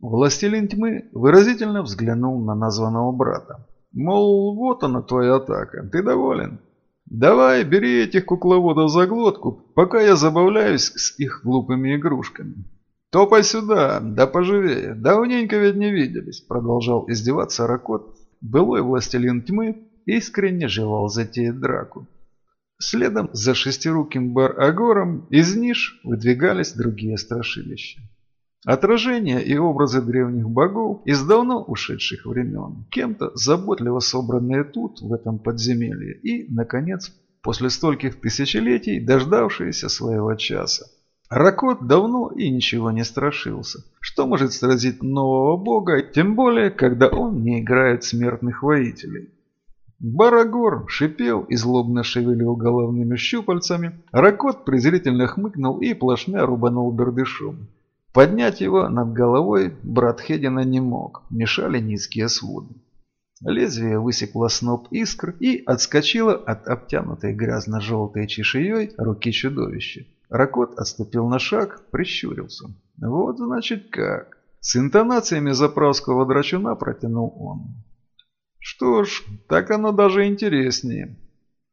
Властелин тьмы выразительно взглянул на названного брата. Мол, вот она твоя атака, ты доволен? Давай, бери этих кукловодов за глотку, пока я забавляюсь с их глупыми игрушками. Топай сюда, да поживее, давненько ведь не виделись, продолжал издеваться Ракот. Былой властелин тьмы искренне желал затеять драку. Следом за шестируким бар-агором из ниш выдвигались другие страшилища. Отражения и образы древних богов из давно ушедших времен, кем-то заботливо собранные тут, в этом подземелье, и, наконец, после стольких тысячелетий, дождавшиеся своего часа. Ракот давно и ничего не страшился. Что может сразить нового бога, тем более, когда он не играет смертных воителей? Барагор шипел и злобно шевелил головными щупальцами. Ракот презрительно хмыкнул и плашмя рубанул бердышом. Поднять его над головой брат Хедина не мог, мешали низкие своды. Лезвие высекло сноп искр и отскочило от обтянутой грязно-желтой чешуей руки чудовища. Ракот отступил на шаг, прищурился. Вот значит как. С интонациями заправского драчуна протянул он. Что ж, так оно даже интереснее.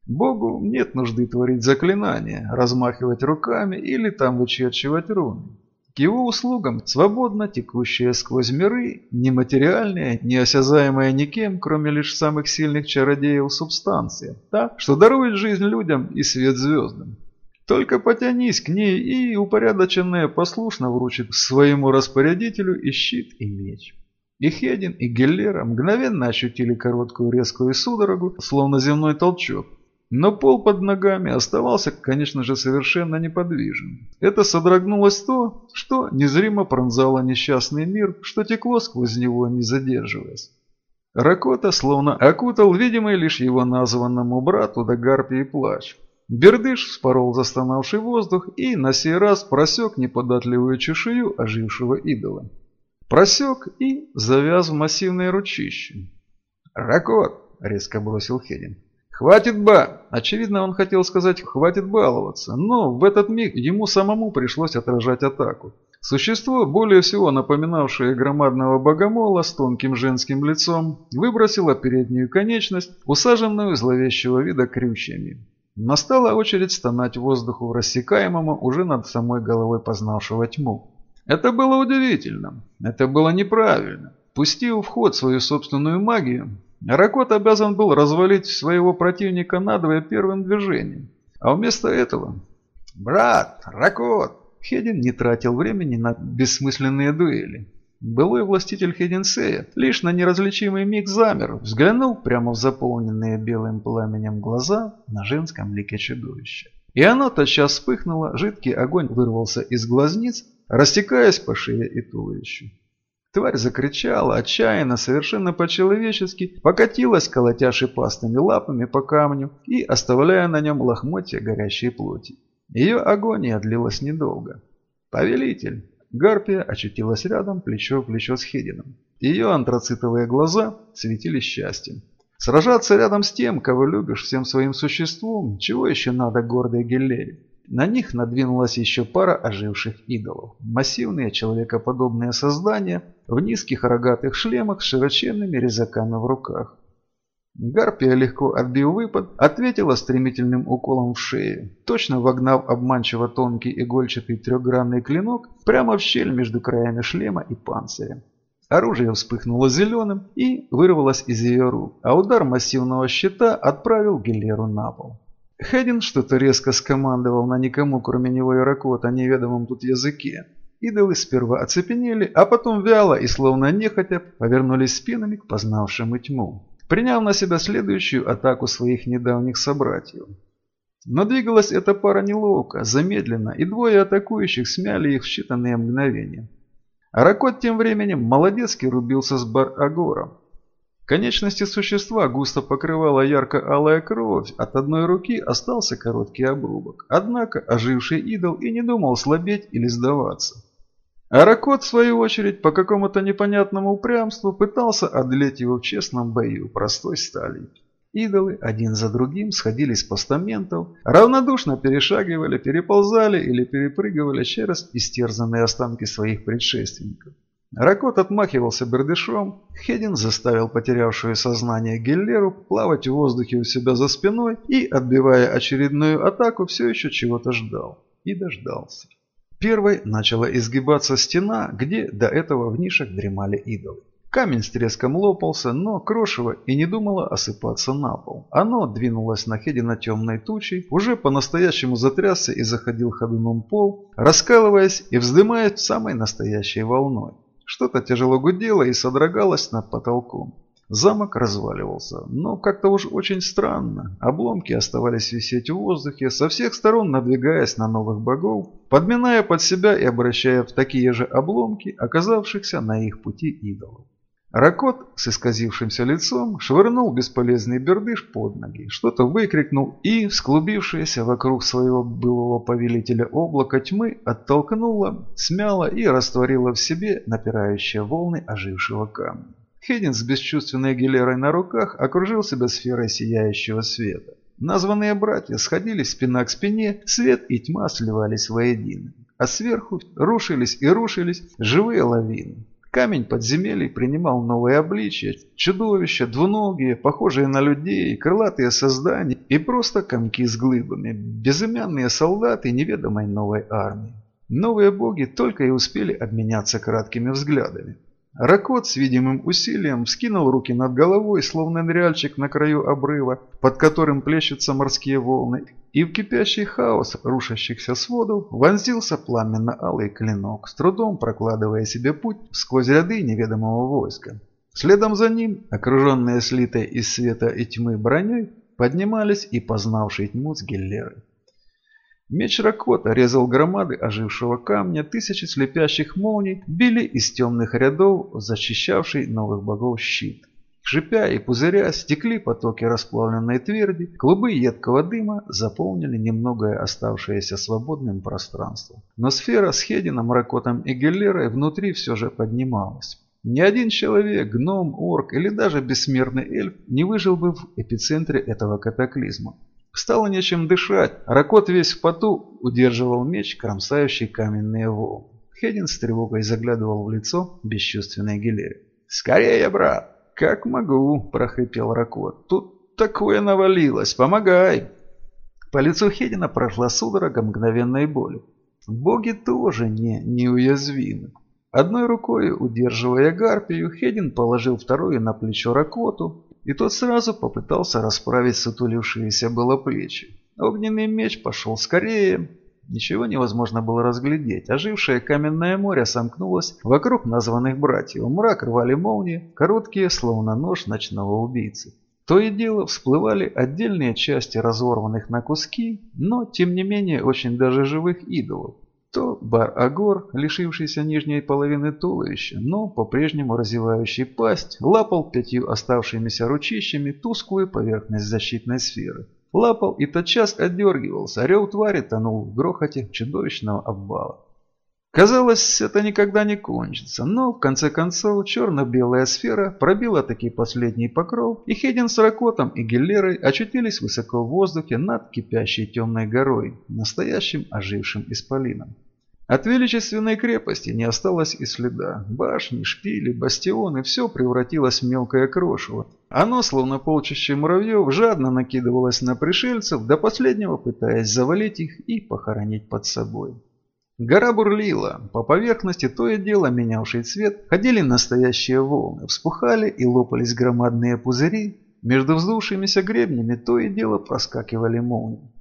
Богу нет нужды творить заклинания, размахивать руками или там вычерчивать руны. К его услугам свободно текущие сквозь миры, нематериальные, неосязаемые никем, кроме лишь самых сильных чародеев субстанция, та, что дарует жизнь людям и свет звездам. Только потянись к ней, и упорядоченное послушно вручит своему распорядителю и щит, и меч. И Хедин, и Геллера мгновенно ощутили короткую резкую судорогу, словно земной толчок, но пол под ногами оставался, конечно же, совершенно неподвижен. Это содрогнулось то, что незримо пронзало несчастный мир, что текло сквозь него, не задерживаясь. Ракота словно окутал видимый лишь его названному брату до гарпии плач. Бердыш вспорол застонавший воздух и на сей раз просек неподатливую чешую ожившего идола. Просек и завяз в массивное ручище. «Ракот!» — резко бросил Хедин. «Хватит ба!» Очевидно, он хотел сказать «хватит баловаться», но в этот миг ему самому пришлось отражать атаку. Существо, более всего напоминавшее громадного богомола с тонким женским лицом, выбросило переднюю конечность, усаженную зловещего вида крючьями. Настала очередь стонать воздуху рассекаемому уже над самой головой познавшего тьму. Это было удивительно, это было неправильно. Пустив в ход свою собственную магию, Ракот обязан был развалить своего противника надвое первым движением. А вместо этого... «Брат, Ракот!» Хедин не тратил времени на бессмысленные дуэли. Былой властитель Хединсея лишь на неразличимый миг замер, взглянул прямо в заполненные белым пламенем глаза на женском лике чудовища. И оно тотчас вспыхнуло, жидкий огонь вырвался из глазниц, растекаясь по шее и туловищу. Тварь закричала, отчаянно, совершенно по-человечески, покатилась, колотя шипастыми лапами по камню и оставляя на нем лохмотья горящей плоти. Ее агония длилась недолго. «Повелитель!» Гарпия очутилась рядом, плечо в плечо с Хедином. Ее антрацитовые глаза светили счастьем. Сражаться рядом с тем, кого любишь всем своим существом, чего еще надо гордой Геллере? На них надвинулась еще пара оживших идолов. Массивные человекоподобные создания в низких рогатых шлемах с широченными резаками в руках. Гарпия, легко отбив выпад, ответила стремительным уколом в шею, точно вогнав обманчиво тонкий игольчатый трехгранный клинок прямо в щель между краями шлема и панциря. Оружие вспыхнуло зеленым и вырвалось из ее рук, а удар массивного щита отправил Гелеру на пол. Хедин что-то резко скомандовал на никому, кроме него и Ракота, неведомом тут языке. Идолы сперва оцепенели, а потом вяло и словно нехотя повернулись спинами к познавшему тьму, приняв на себя следующую атаку своих недавних собратьев. Но двигалась эта пара неловко, замедленно, и двое атакующих смяли их в считанные мгновения. Ракот тем временем молодецки рубился с Бар-Агором, Конечности существа густо покрывала ярко-алая кровь, от одной руки остался короткий обрубок. Однако оживший идол и не думал слабеть или сдаваться. Аракот, в свою очередь, по какому-то непонятному упрямству пытался одолеть его в честном бою простой стали. Идолы один за другим сходили с постаментов, равнодушно перешагивали, переползали или перепрыгивали через истерзанные останки своих предшественников. Ракот отмахивался бердышом, Хедин заставил потерявшую сознание Геллеру плавать в воздухе у себя за спиной и, отбивая очередную атаку, все еще чего-то ждал. И дождался. Первой начала изгибаться стена, где до этого в нишах дремали идолы. Камень с треском лопался, но крошево и не думало осыпаться на пол. Оно двинулось на Хедина темной тучей, уже по-настоящему затрясся и заходил ходуном пол, раскалываясь и вздымаясь самой настоящей волной. Что-то тяжело гудело и содрогалось над потолком. Замок разваливался, но как-то уж очень странно. Обломки оставались висеть в воздухе, со всех сторон надвигаясь на новых богов, подминая под себя и обращая в такие же обломки, оказавшихся на их пути идолов. Ракот с исказившимся лицом швырнул бесполезный бердыш под ноги, что-то выкрикнул и, всклубившееся вокруг своего былого повелителя облако тьмы, оттолкнуло, смяло и растворило в себе напирающие волны ожившего камня. Хедин с бесчувственной гилерой на руках окружил себя сферой сияющего света. Названные братья сходились спина к спине, свет и тьма сливались воедино. А сверху рушились и рушились живые лавины. Камень подземелий принимал новые обличия, чудовища, двуногие, похожие на людей, крылатые создания и просто комки с глыбами, безымянные солдаты неведомой новой армии. Новые боги только и успели обменяться краткими взглядами. Ракот с видимым усилием вскинул руки над головой, словно ныряльщик на краю обрыва, под которым плещутся морские волны, и в кипящий хаос рушащихся сводов вонзился пламенно-алый клинок, с трудом прокладывая себе путь сквозь ряды неведомого войска. Следом за ним, окруженные слитой из света и тьмы броней, поднимались и познавшие тьму с геллеры. Меч Ракота резал громады ожившего камня, тысячи слепящих молний били из темных рядов, защищавший новых богов щит. Шипя и пузыря стекли потоки расплавленной тверди, клубы едкого дыма заполнили немногое оставшееся свободным пространство. Но сфера с Хедином, Ракотом и Геллерой внутри все же поднималась. Ни один человек, гном, орк или даже бессмертный эльф не выжил бы в эпицентре этого катаклизма. Стало нечем дышать. Ракот весь в поту удерживал меч, кромсающий каменные волны. Хедин с тревогой заглядывал в лицо бесчувственной Гилере. «Скорее, брат!» «Как могу!» – прохрипел Ракот. «Тут такое навалилось! Помогай!» По лицу Хедина прошла судорога мгновенной боли. Боги тоже не неуязвимы. Одной рукой, удерживая гарпию, Хедин положил вторую на плечо Ракоту, и тот сразу попытался расправить сутулившиеся было плечи. Огненный меч пошел скорее. Ничего невозможно было разглядеть. Ожившее каменное море сомкнулось вокруг названных братьев. Мрак рвали молнии, короткие, словно нож ночного убийцы. То и дело всплывали отдельные части разорванных на куски, но, тем не менее, очень даже живых идолов то Бар-Агор, лишившийся нижней половины туловища, но по-прежнему разевающий пасть, лапал пятью оставшимися ручищами тусклую поверхность защитной сферы. Лапал и тотчас отдергивался, орел твари тонул в грохоте чудовищного обвала. Казалось, это никогда не кончится, но в конце концов черно-белая сфера пробила таки последний покров, и Хедин с Ракотом и Геллерой очутились высоко в воздухе над кипящей темной горой, настоящим ожившим исполином. От величественной крепости не осталось и следа. Башни, шпили, бастионы – все превратилось в мелкое крошево. Оно, словно полчище муравьев, жадно накидывалось на пришельцев, до последнего пытаясь завалить их и похоронить под собой. Гора бурлила. По поверхности то и дело менявший цвет ходили настоящие волны, вспухали и лопались громадные пузыри. Между вздувшимися гребнями то и дело проскакивали молнии.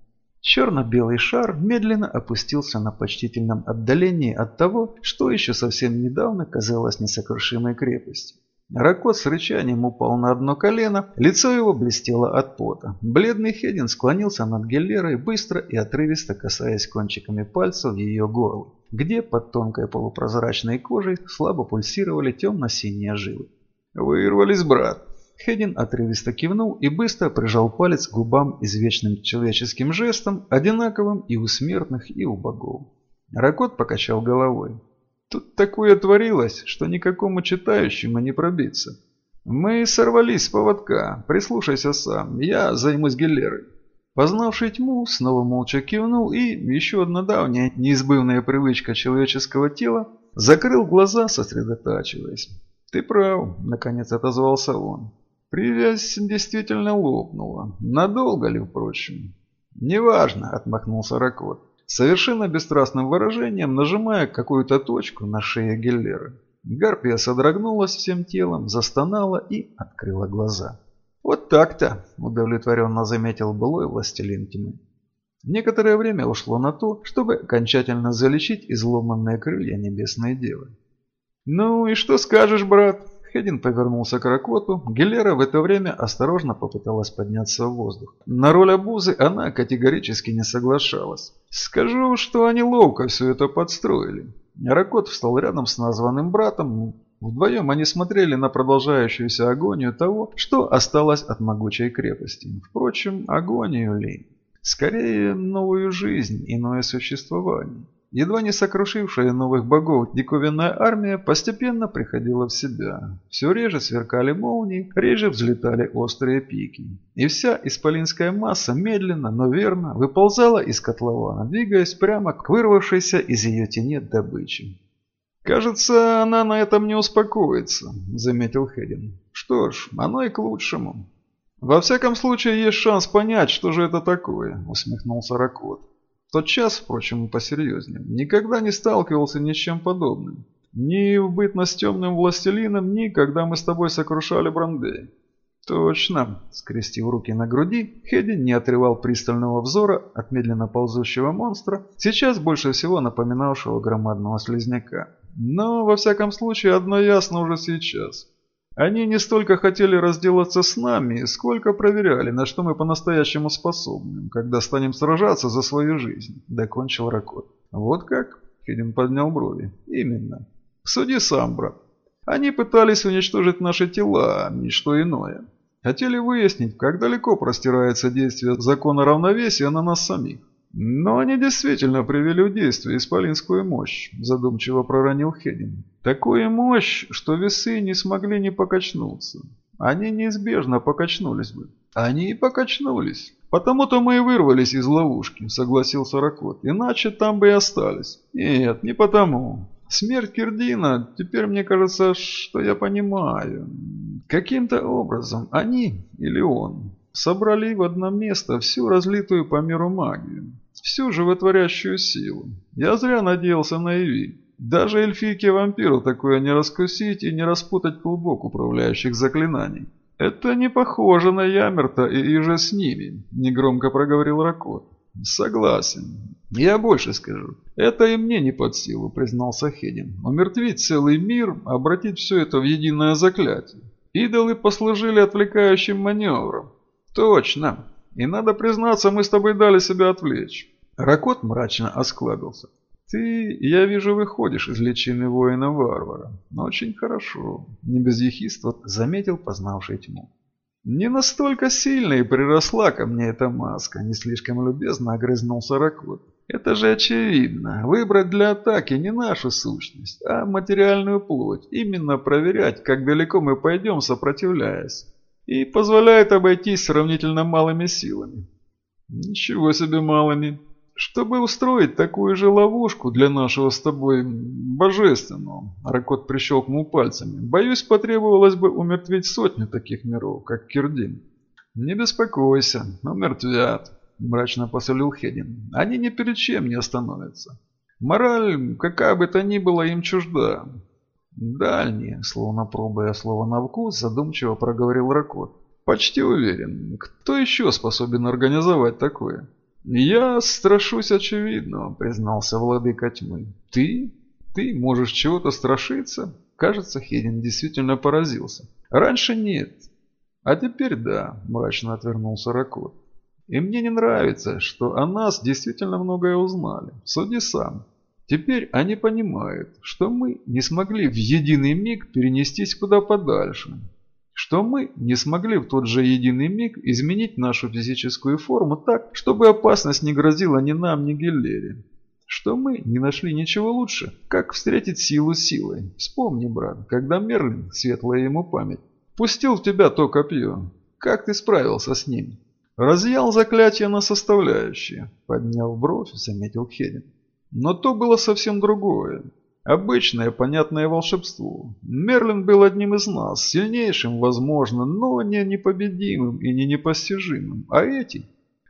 Черно-белый шар медленно опустился на почтительном отдалении от того, что еще совсем недавно казалось несокрушимой крепостью. Ракот с рычанием упал на одно колено, лицо его блестело от пота. Бледный Хедин склонился над Геллерой, быстро и отрывисто касаясь кончиками пальцев ее горла, где под тонкой полупрозрачной кожей слабо пульсировали темно-синие жилы. «Вырвались, брат!» Хедин отрывисто кивнул и быстро прижал палец к губам извечным человеческим жестом, одинаковым и у смертных, и у богов. Ракот покачал головой. Тут такое творилось, что никакому читающему не пробиться. Мы сорвались с поводка, прислушайся сам, я займусь Геллерой. Познавший тьму, снова молча кивнул и, еще одна давняя, неизбывная привычка человеческого тела, закрыл глаза, сосредотачиваясь. «Ты прав», — наконец отозвался он. «Привязь действительно лопнула. Надолго ли, впрочем?» «Неважно», — отмахнулся Ракот, совершенно бесстрастным выражением нажимая какую-то точку на шее Геллера. Гарпия содрогнулась всем телом, застонала и открыла глаза. «Вот так-то», — удовлетворенно заметил былой властелин тьмы. Некоторое время ушло на то, чтобы окончательно залечить изломанные крылья Небесной Девы. «Ну и что скажешь, брат?» Хедин повернулся к Ракоту. Гелера в это время осторожно попыталась подняться в воздух. На роль обузы она категорически не соглашалась. «Скажу, что они ловко все это подстроили». Ракот встал рядом с названным братом. Вдвоем они смотрели на продолжающуюся агонию того, что осталось от могучей крепости. Впрочем, агонию ли? Скорее, новую жизнь, иное существование. Едва не сокрушившая новых богов диковинная армия постепенно приходила в себя. Все реже сверкали молнии, реже взлетали острые пики. И вся исполинская масса медленно, но верно выползала из котлована, двигаясь прямо к вырвавшейся из ее тени добычи. «Кажется, она на этом не успокоится», — заметил Хедин. «Что ж, оно и к лучшему». «Во всяком случае, есть шанс понять, что же это такое», — усмехнулся Ракот тот час, впрочем, посерьезнее, никогда не сталкивался ни с чем подобным. Ни в бытность темным властелином, ни когда мы с тобой сокрушали Брандей. Точно, скрестив руки на груди, Хедди не отрывал пристального взора от медленно ползущего монстра, сейчас больше всего напоминавшего громадного слизняка. Но, во всяком случае, одно ясно уже сейчас. Они не столько хотели разделаться с нами, сколько проверяли, на что мы по-настоящему способны, когда станем сражаться за свою жизнь», – докончил Ракот. «Вот как?» – Хедин поднял брови. «Именно. Суди сам, брат. Они пытались уничтожить наши тела, ничто иное. Хотели выяснить, как далеко простирается действие закона равновесия на нас самих. «Но они действительно привели в действие исполинскую мощь», – задумчиво проронил Хедин. «Такую мощь, что весы не смогли не покачнуться. Они неизбежно покачнулись бы». «Они и покачнулись. Потому-то мы и вырвались из ловушки», – согласился Ракот. «Иначе там бы и остались». «Нет, не потому. Смерть Кирдина, теперь мне кажется, что я понимаю. Каким-то образом они или он собрали в одно место всю разлитую по миру магию всю животворящую силу. Я зря надеялся на Иви. Даже эльфийке-вампиру такое не раскусить и не распутать клубок управляющих заклинаний. «Это не похоже на Ямерта и иже с ними», – негромко проговорил Ракот. «Согласен. Я больше скажу. Это и мне не под силу», – признался Хедин. «Умертвить целый мир, обратить все это в единое заклятие. Идолы послужили отвлекающим маневром». «Точно. И надо признаться, мы с тобой дали себя отвлечь. Ракот мрачно осклабился. «Ты, я вижу, выходишь из личины воина-варвара. Очень хорошо», – не без ехидства заметил познавший тьму. «Не настолько сильно и приросла ко мне эта маска», – не слишком любезно огрызнулся Ракот. «Это же очевидно. Выбрать для атаки не нашу сущность, а материальную плоть. Именно проверять, как далеко мы пойдем, сопротивляясь. И позволяет обойтись сравнительно малыми силами». «Ничего себе малыми», чтобы устроить такую же ловушку для нашего с тобой божественного, Ракот прищелкнул пальцами, боюсь, потребовалось бы умертвить сотню таких миров, как Кирдин. Не беспокойся, умертвят, мрачно посолил Хедин. Они ни перед чем не остановятся. Мораль, какая бы то ни была, им чужда. Дальние, словно пробуя слово на вкус, задумчиво проговорил Ракот. Почти уверен. Кто еще способен организовать такое? «Я страшусь очевидного», — признался владыка тьмы. «Ты? Ты можешь чего-то страшиться?» Кажется, Хедин действительно поразился. «Раньше нет. А теперь да», — мрачно отвернулся Ракот. «И мне не нравится, что о нас действительно многое узнали. Суди сам. Теперь они понимают, что мы не смогли в единый миг перенестись куда подальше, что мы не смогли в тот же единый миг изменить нашу физическую форму так, чтобы опасность не грозила ни нам, ни Геллере. Что мы не нашли ничего лучше, как встретить силу силой. Вспомни, брат, когда Мерлин, светлая ему память, пустил в тебя то копье. Как ты справился с ним? Разъял заклятие на составляющие, подняв бровь, заметил Хедин. Но то было совсем другое. Обычное, понятное волшебство. Мерлин был одним из нас, сильнейшим, возможно, но не непобедимым и не непостижимым. А эти?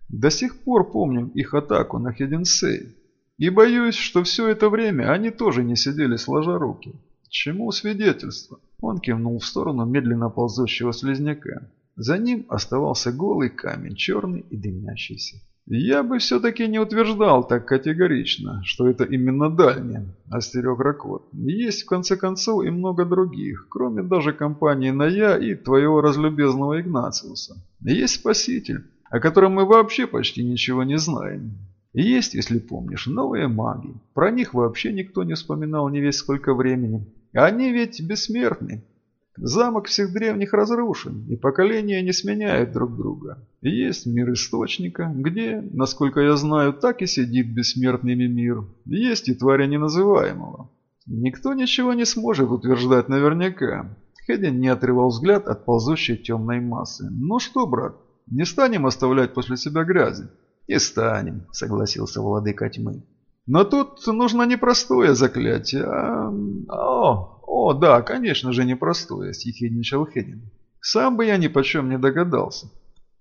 До сих пор помним их атаку на Хеденсей. И боюсь, что все это время они тоже не сидели сложа руки. Чему свидетельство? Он кивнул в сторону медленно ползущего слизняка. За ним оставался голый камень, черный и дымящийся. «Я бы все-таки не утверждал так категорично, что это именно дальнее», – остерег Ракот. «Есть, в конце концов, и много других, кроме даже компании Ная и твоего разлюбезного Игнациуса. Есть Спаситель, о котором мы вообще почти ничего не знаем. Есть, если помнишь, новые маги. Про них вообще никто не вспоминал не весь сколько времени. Они ведь бессмертны. Замок всех древних разрушен, и поколения не сменяют друг друга. Есть мир Источника, где, насколько я знаю, так и сидит бессмертными мир. Есть и тваря неназываемого. Никто ничего не сможет утверждать наверняка. Хедин не отрывал взгляд от ползущей темной массы. «Ну что, брат, не станем оставлять после себя грязи?» «Не станем», — согласился владыка тьмы. «Но тут нужно не простое заклятие, а... О, «О, да, конечно же, непростое», – съехидничал Хедин. «Сам бы я ни почем не догадался».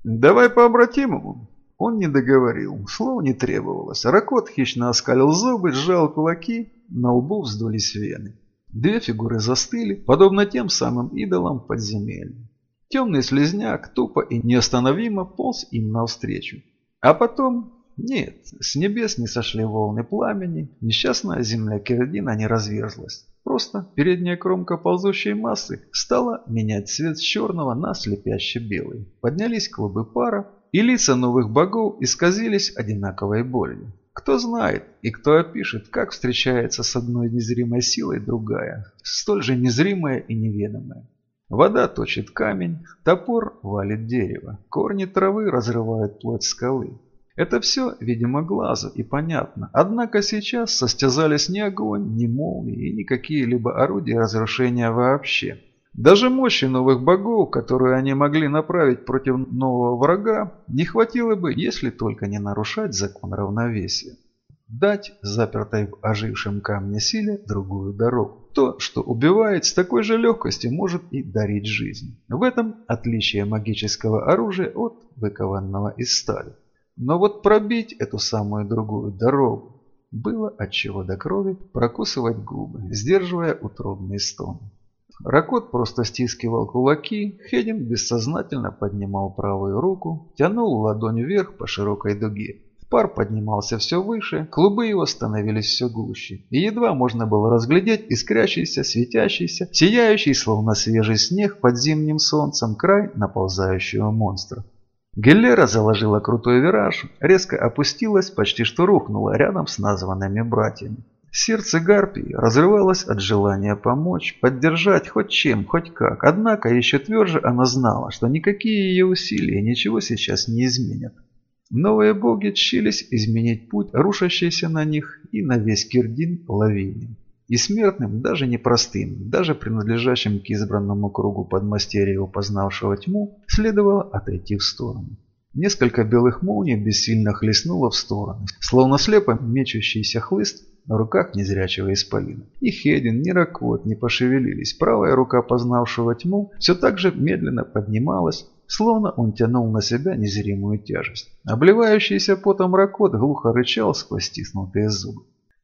«Давай по обратимому». Он не договорил, слов не требовалось. Ракот хищно оскалил зубы, сжал кулаки, на лбу вздулись вены. Две фигуры застыли, подобно тем самым идолам подземелья. Темный слезняк тупо и неостановимо полз им навстречу. А потом... Нет, с небес не сошли волны пламени, несчастная земля Кердина не разверзлась. Просто передняя кромка ползущей массы стала менять цвет с черного на слепяще белый. Поднялись клубы пара, и лица новых богов исказились одинаковой болью. Кто знает и кто опишет, как встречается с одной незримой силой другая, столь же незримая и неведомая. Вода точит камень, топор валит дерево, корни травы разрывают плоть скалы. Это все, видимо, глазу и понятно. Однако сейчас состязались ни огонь, ни молнии и ни какие-либо орудия разрушения вообще. Даже мощи новых богов, которые они могли направить против нового врага, не хватило бы, если только не нарушать закон равновесия. Дать запертой в ожившем камне силе другую дорогу. То, что убивает, с такой же легкостью может и дарить жизнь. В этом отличие магического оружия от выкованного из стали. Но вот пробить эту самую другую дорогу было отчего до крови прокусывать губы, сдерживая утробный стон. Ракот просто стискивал кулаки, Хедин бессознательно поднимал правую руку, тянул ладонь вверх по широкой дуге. Пар поднимался все выше, клубы его становились все гуще, и едва можно было разглядеть искрящийся, светящийся, сияющий, словно свежий снег под зимним солнцем край наползающего монстра. Геллера заложила крутой вираж, резко опустилась, почти что рухнула рядом с названными братьями. Сердце Гарпии разрывалось от желания помочь, поддержать хоть чем, хоть как. Однако еще тверже она знала, что никакие ее усилия ничего сейчас не изменят. Новые боги тщились изменить путь, рушащийся на них и на весь Кирдин лавине. И смертным, даже непростым, даже принадлежащим к избранному кругу подмастерья, познавшего тьму, следовало отойти в сторону. Несколько белых молний бессильно хлестнуло в стороны, словно слепо мечущийся хлыст на руках незрячего исполина. И Хедин, ни Раквот не пошевелились. Правая рука познавшего тьму все так же медленно поднималась, словно он тянул на себя незримую тяжесть. Обливающийся потом Ракот глухо рычал сквозь стиснутые зубы.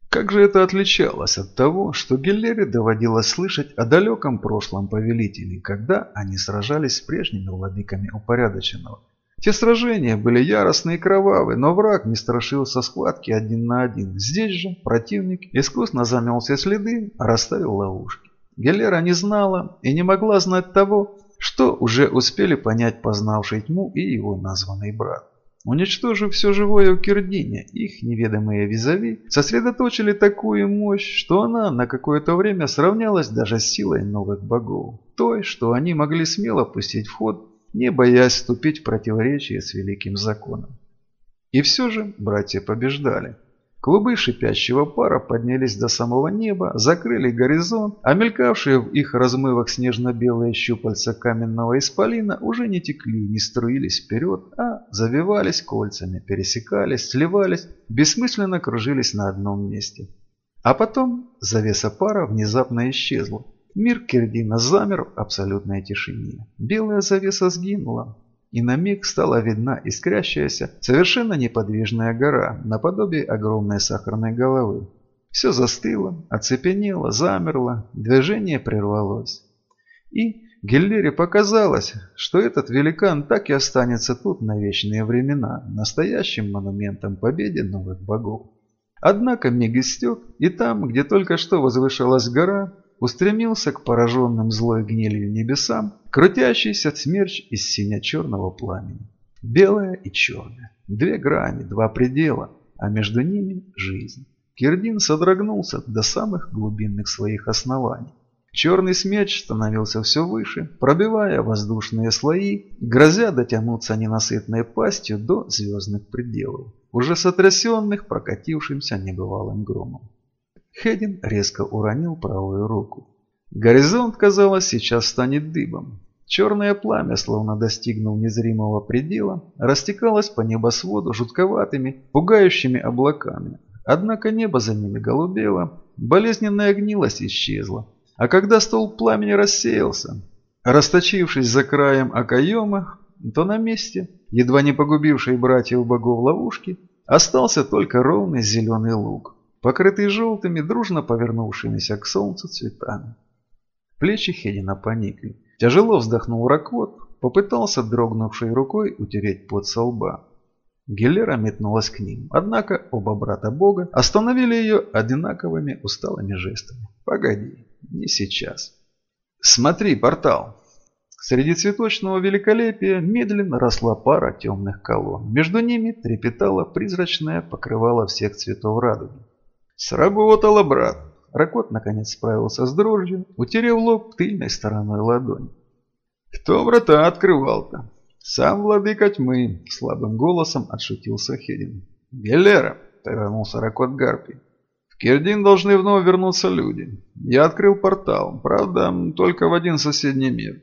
Как же это отличалось от того, что Геллере доводилось слышать о далеком прошлом повелителей, когда они сражались с прежними владыками упорядоченного? Те сражения были яростные и кровавые, но враг не страшился схватки один на один. Здесь же противник искусно замел все следы, расставил ловушки. Геллера не знала и не могла знать того, что уже успели понять познавший тьму и его названный брат. Уничтожив все живое в Кирдине, их неведомые визави сосредоточили такую мощь, что она на какое-то время сравнялась даже с силой новых богов. Той, что они могли смело пустить в ход, не боясь вступить в противоречие с великим законом. И все же братья побеждали. Клубы шипящего пара поднялись до самого неба, закрыли горизонт, а мелькавшие в их размывах снежно-белые щупальца каменного исполина уже не текли, не струились вперед, а завивались кольцами, пересекались, сливались, бессмысленно кружились на одном месте. А потом завеса пара внезапно исчезла. Мир Кирдина замер в абсолютной тишине. Белая завеса сгинула, и на миг стала видна искрящаяся, совершенно неподвижная гора, наподобие огромной сахарной головы. Все застыло, оцепенело, замерло, движение прервалось. И Геллере показалось, что этот великан так и останется тут на вечные времена, настоящим монументом победе новых богов. Однако миг истек, и там, где только что возвышалась гора, устремился к пораженным злой гнилью небесам крутящийся смерч из сине-черного пламени. Белое и черное. Две грани, два предела, а между ними жизнь. Кирдин содрогнулся до самых глубинных своих оснований. Черный смерч становился все выше, пробивая воздушные слои, грозя дотянуться ненасытной пастью до звездных пределов, уже сотрясенных прокатившимся небывалым громом. Хедин резко уронил правую руку. Горизонт, казалось, сейчас станет дыбом. Черное пламя, словно достигнув незримого предела, растекалось по небосводу жутковатыми, пугающими облаками. Однако небо за ними голубело, болезненная гнилость исчезла. А когда стол пламени рассеялся, расточившись за краем окоема, то на месте, едва не погубившей братьев богов ловушки, остался только ровный зеленый луг покрытый желтыми, дружно повернувшимися к солнцу цветами. Плечи Хедина поникли. Тяжело вздохнул Ракот, попытался дрогнувшей рукой утереть пот со лба. Гелера метнулась к ним, однако оба брата бога остановили ее одинаковыми усталыми жестами. «Погоди, не сейчас». «Смотри, портал!» Среди цветочного великолепия медленно росла пара темных колонн. Между ними трепетало призрачное покрывало всех цветов радуги. «Сработало, брат!» Ракот наконец справился с дрожью, утерев лоб тыльной стороной ладони. «Кто врата открывал-то?» «Сам владыка тьмы!» – слабым голосом отшутился Хедин. «Гелера!» – повернулся Ракот Гарпи. «В Кирдин должны вновь вернуться люди. Я открыл портал, правда, только в один соседний мир.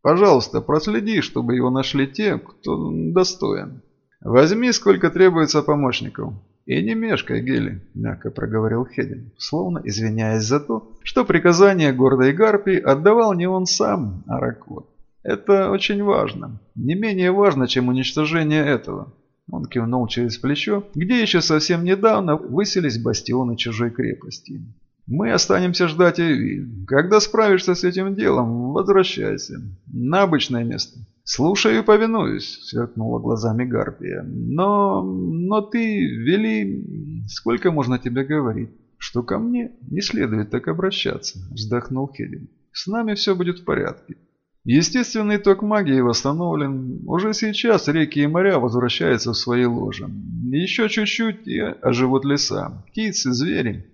Пожалуйста, проследи, чтобы его нашли те, кто достоин. Возьми, сколько требуется помощников. «И не мешкай, Гели», – мягко проговорил Хедин, словно извиняясь за то, что приказание гордой Гарпии отдавал не он сам, а Ракот. «Это очень важно. Не менее важно, чем уничтожение этого». Он кивнул через плечо, где еще совсем недавно выселись бастионы чужой крепости. «Мы останемся ждать Эви. Когда справишься с этим делом, возвращайся. На обычное место». «Слушаю и повинуюсь», — сверкнула глазами Гарпия. «Но... но ты вели... Сколько можно тебе говорить?» «Что ко мне не следует так обращаться», — вздохнул Хелин. «С нами все будет в порядке. Естественный ток магии восстановлен. Уже сейчас реки и моря возвращаются в свои ложи. Еще чуть-чуть и оживут леса, птицы, звери.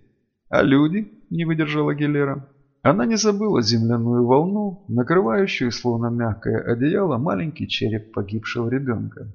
А люди?» — не выдержала Гелера. Она не забыла земляную волну, накрывающую, словно мягкое одеяло, маленький череп погибшего ребенка.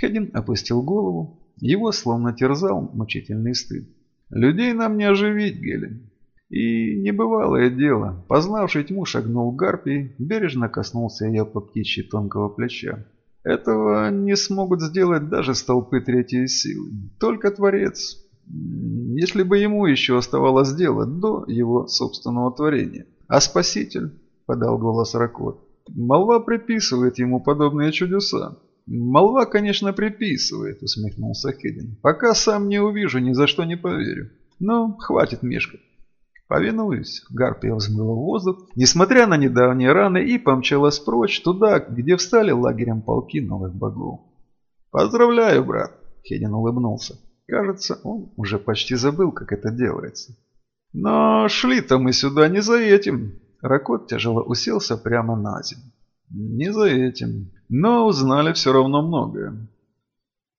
Хедин опустил голову, его словно терзал мучительный стыд. «Людей нам не оживить, Гелен». И небывалое дело, познавший тьму шагнул к бережно коснулся ее по птичьи тонкого плеча. Этого не смогут сделать даже столпы третьей силы, только Творец, если бы ему еще оставалось сделать до его собственного творения. А Спаситель, подал голос Ракот, молва приписывает ему подобные чудеса. Молва, конечно, приписывает, усмехнулся Хедин. Пока сам не увижу, ни за что не поверю. Ну, хватит мешкать. Повинуюсь, Гарпия взмыла в воздух, несмотря на недавние раны, и помчалась прочь туда, где встали лагерем полки новых богов. «Поздравляю, брат!» – Хедин улыбнулся. Кажется, он уже почти забыл, как это делается. Но шли-то мы сюда не за этим. Ракот тяжело уселся прямо на землю. Не за этим. Но узнали все равно многое.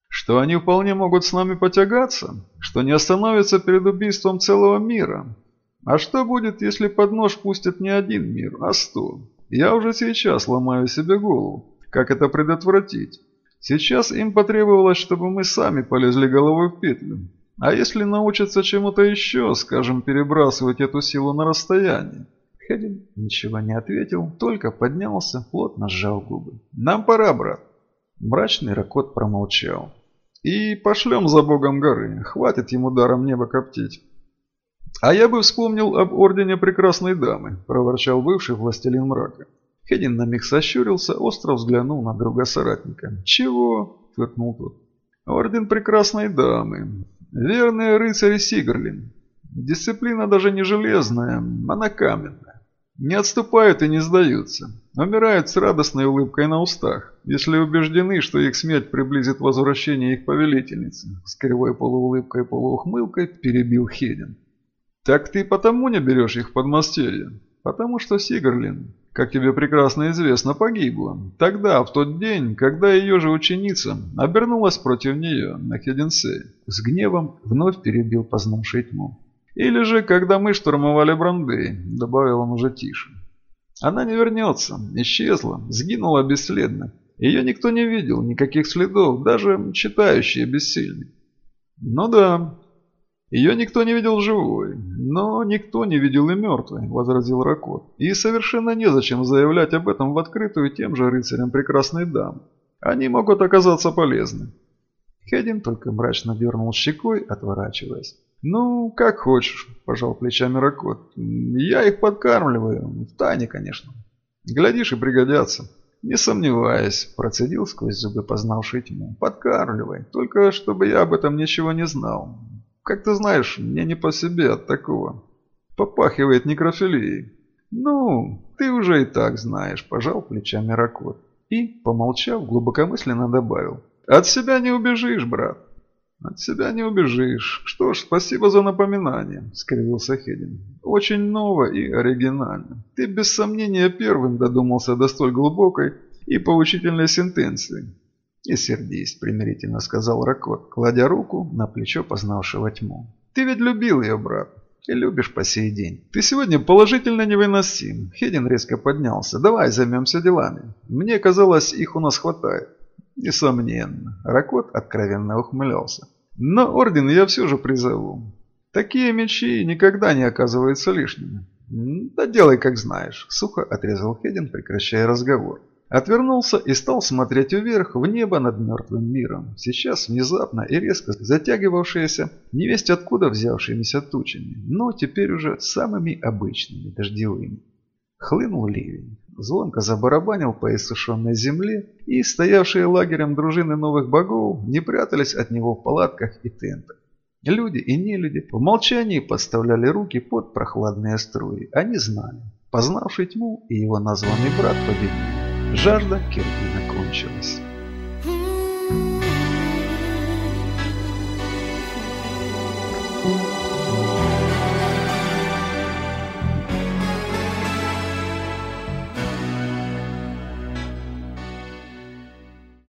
Что они вполне могут с нами потягаться, что не остановятся перед убийством целого мира. А что будет, если под нож пустят не один мир, а сто? Я уже сейчас ломаю себе голову, как это предотвратить. Сейчас им потребовалось, чтобы мы сами полезли головой в петлю. А если научатся чему-то еще, скажем, перебрасывать эту силу на расстояние? Хедин ничего не ответил, только поднялся, плотно сжал губы. «Нам пора, брат!» Мрачный Ракот промолчал. «И пошлем за богом горы, хватит ему даром небо коптить». «А я бы вспомнил об Ордене Прекрасной Дамы», – проворчал бывший властелин мрака. Хедин на миг сощурился, остро взглянул на друга соратника. «Чего?» – фыркнул тот. «Орден Прекрасной Дамы. Верные рыцари Сигрлин. Дисциплина даже не железная, она каменная. Не отступают и не сдаются. Умирают с радостной улыбкой на устах, если убеждены, что их смерть приблизит возвращение их повелительницы. С кривой полуулыбкой-полуухмылкой перебил Хедин. «Так ты потому не берешь их в подмастерье? Потому что Сигарлин, как тебе прекрасно известно, погибла. Тогда, в тот день, когда ее же ученица обернулась против нее на Хеденсей. С гневом вновь перебил познавший тьму. Или же, когда мы штурмовали Брандей, добавил он уже тише. Она не вернется, исчезла, сгинула бесследно. Ее никто не видел, никаких следов, даже читающие бессильны. Ну да, ее никто не видел живой, но никто не видел и мертвой, возразил Ракот. И совершенно незачем заявлять об этом в открытую тем же рыцарям прекрасной дамы. Они могут оказаться полезны. Хедин только мрачно дернул щекой, отворачиваясь. «Ну, как хочешь», – пожал плечами Ракот. «Я их подкармливаю, в тайне, конечно. Глядишь и пригодятся». «Не сомневаюсь», – процедил сквозь зубы познавший тьму. «Подкармливай, только чтобы я об этом ничего не знал. Как ты знаешь, мне не по себе от такого. Попахивает некрофилией. Ну, ты уже и так знаешь, пожал плечами Ракот. И, помолчав, глубокомысленно добавил. От себя не убежишь, брат. От себя не убежишь. Что ж, спасибо за напоминание, скривился Хедин. Очень ново и оригинально. Ты без сомнения первым додумался до столь глубокой и поучительной сентенции. «Не сердись», – примирительно сказал Ракот, кладя руку на плечо познавшего тьму. «Ты ведь любил ее, брат, и любишь по сей день. Ты сегодня положительно невыносим». Хедин резко поднялся. «Давай займемся делами. Мне казалось, их у нас хватает». «Несомненно». Ракот откровенно ухмылялся. «Но орден я все же призову. Такие мечи никогда не оказываются лишними». «Да делай, как знаешь», – сухо отрезал Хедин, прекращая разговор. Отвернулся и стал смотреть вверх, в небо над мертвым миром, сейчас внезапно и резко затягивавшееся, невесть откуда взявшимися тучами, но теперь уже самыми обычными, дождевыми. Хлынул ливень, звонко забарабанил по иссушенной земле, и стоявшие лагерем дружины новых богов не прятались от него в палатках и тентах. Люди и нелюди в молчании подставляли руки под прохладные струи. Они знали, познавший тьму и его названный брат победили. Жажда Киргина кончилась.